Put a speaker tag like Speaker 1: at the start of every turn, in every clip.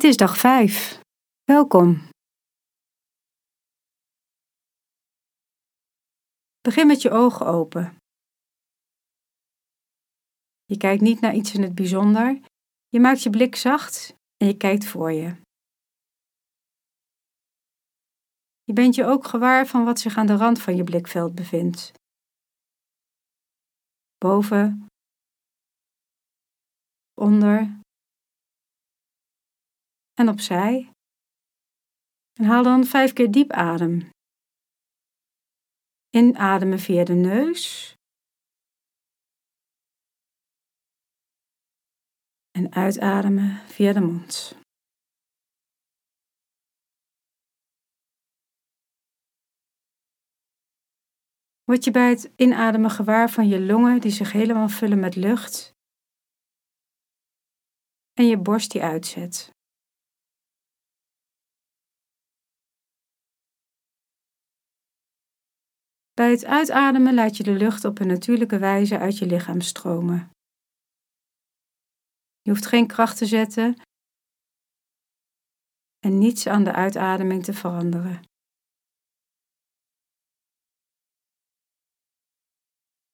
Speaker 1: Dit is dag 5. Welkom. Begin met je ogen open. Je kijkt niet naar iets in het bijzonder. Je maakt je blik zacht en je kijkt voor je. Je bent je ook gewaar van wat zich aan de rand van je blikveld bevindt. Boven, onder en opzij. En haal dan vijf keer diep adem. Inademen via de neus. En uitademen via de mond. Word je bij het inademen gewaar van je longen die zich helemaal vullen met lucht en je borst die uitzet. Bij het uitademen laat je de lucht op een natuurlijke wijze uit je lichaam stromen. Je hoeft geen kracht te zetten en niets aan de uitademing te veranderen.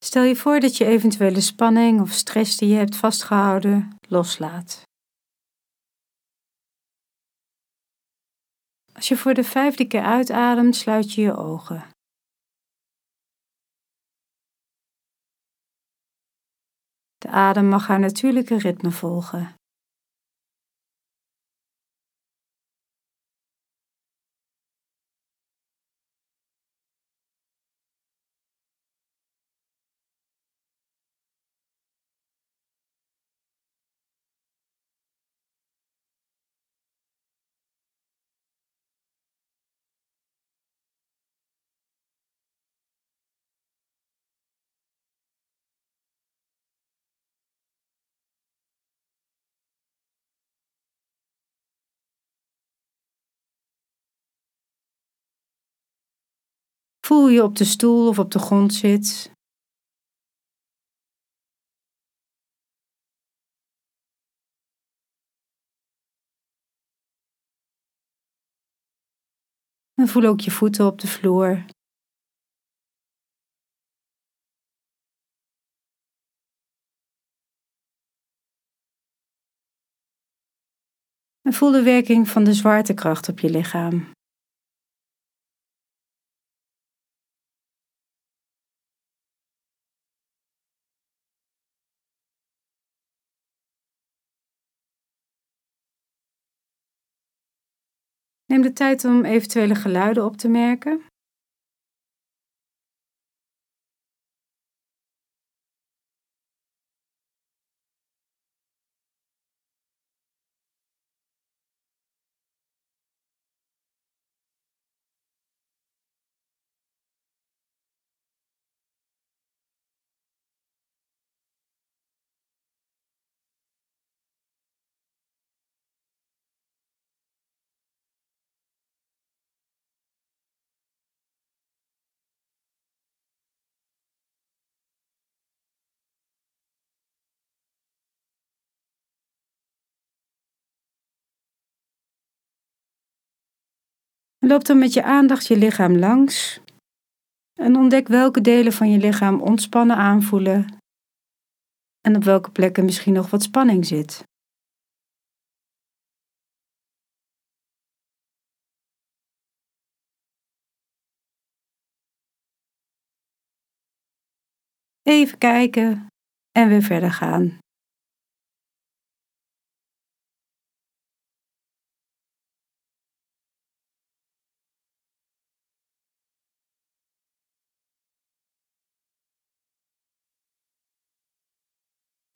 Speaker 1: Stel je voor dat je eventuele spanning of stress die je hebt vastgehouden loslaat. Als je voor de vijfde keer uitademt, sluit je je ogen. De adem mag haar natuurlijke ritme volgen. Voel je op de stoel of op de grond zit. En voel ook je voeten op de vloer. En voel de werking van de zwaartekracht op je lichaam. Neem de tijd om eventuele geluiden op te merken. Loop dan met je aandacht je lichaam langs en ontdek welke delen van je lichaam ontspannen aanvoelen en op welke plekken misschien nog wat spanning zit. Even kijken en weer verder gaan.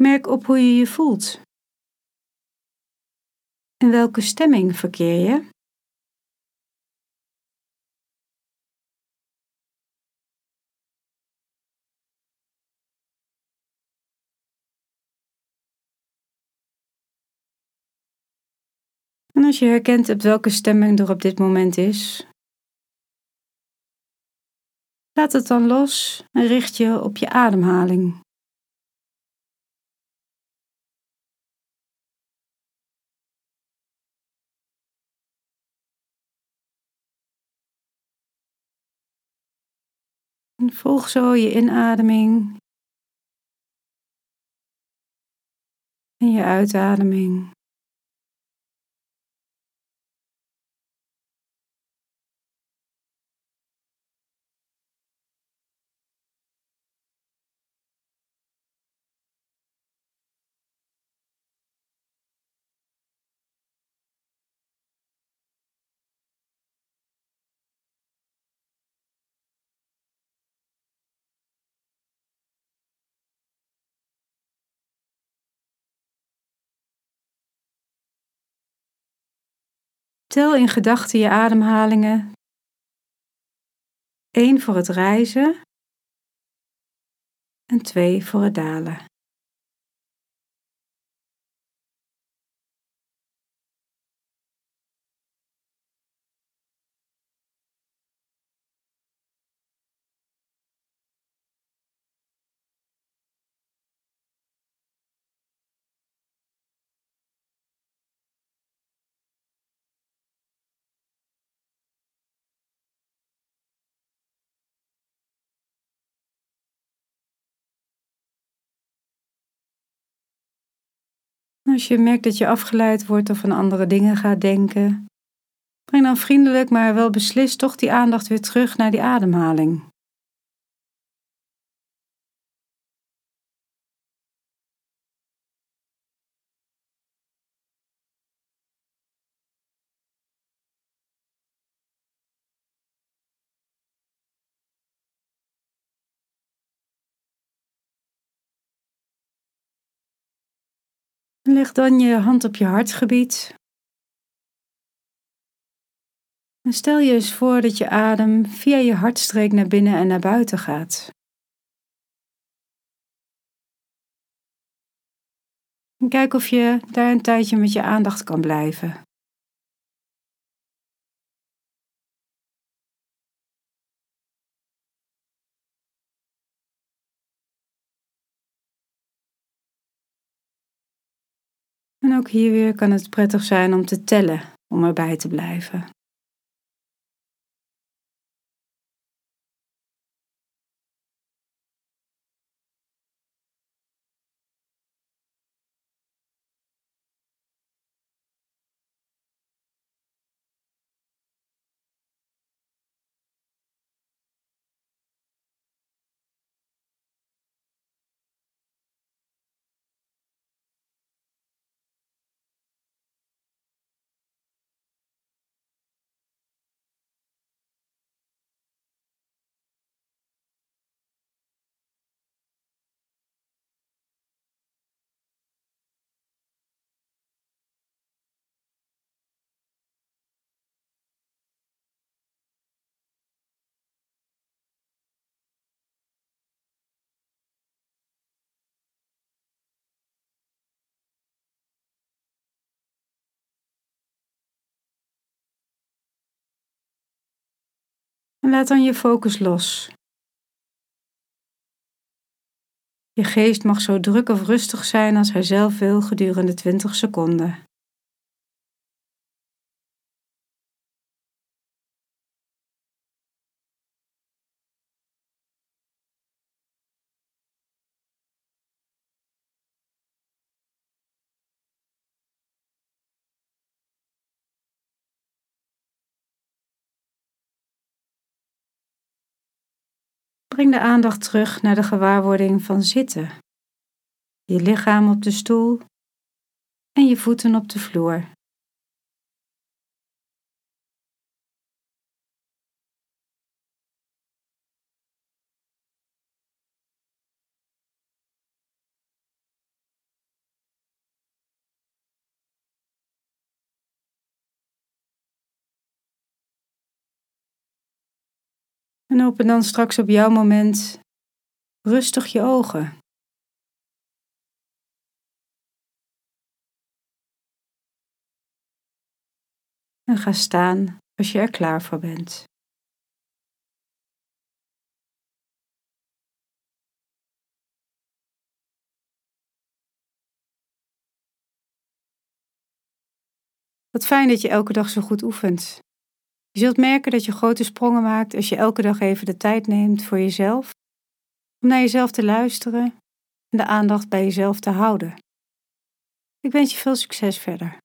Speaker 1: Merk op hoe je je voelt. In welke stemming verkeer je? En als je herkent op welke stemming er op dit moment is, laat het dan los en richt je op je ademhaling. Volg zo je inademing en je uitademing. Tel in gedachten je ademhalingen. Eén voor het reizen en twee voor het dalen. Als je merkt dat je afgeleid wordt of aan andere dingen gaat denken, breng dan vriendelijk maar wel beslist toch die aandacht weer terug naar die ademhaling. Leg dan je hand op je hartgebied. En stel je eens voor dat je adem via je hartstreek naar binnen en naar buiten gaat. En kijk of je daar een tijdje met je aandacht kan blijven. En ook hier weer kan het prettig zijn om te tellen om erbij te blijven. En laat dan je focus los. Je geest mag zo druk of rustig zijn als hij zelf wil gedurende 20 seconden. Breng de aandacht terug naar de gewaarwording van zitten. Je lichaam op de stoel en je voeten op de vloer. En open dan straks op jouw moment rustig je ogen. En ga staan als je er klaar voor bent. Wat fijn dat je elke dag zo goed oefent. Je zult merken dat je grote sprongen maakt als je elke dag even de tijd neemt voor jezelf, om naar jezelf te luisteren en de aandacht bij jezelf te houden. Ik wens je veel succes verder.